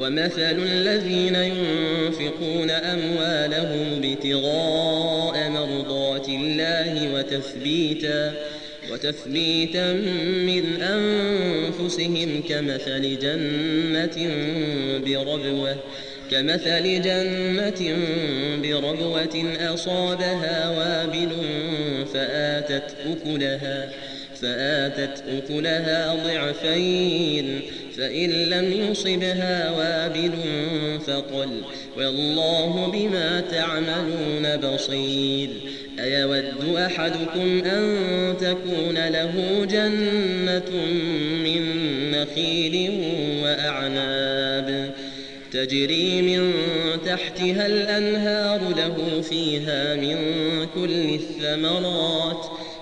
ومثل الذين ينفقون أموالهم ابتغاء مرضات الله وتثبيتا وتثبيتا من أنفسهم كمثل جنة بربوة كمثل جنة بربوة أصابها وابل فآتت أكلها فآتت أكلها ضعفين فإن لم يصبها وابل فقل والله بما تعملون بصير أيود أحدكم أن تكون له جنة من نخيل وأعناب تجري من تحتها الأنهار له فيها من كل الثمرات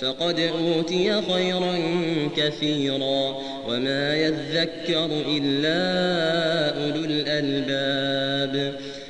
فقد أوتي خيرا كثيرا وما يذكر إلا أولو الألباب.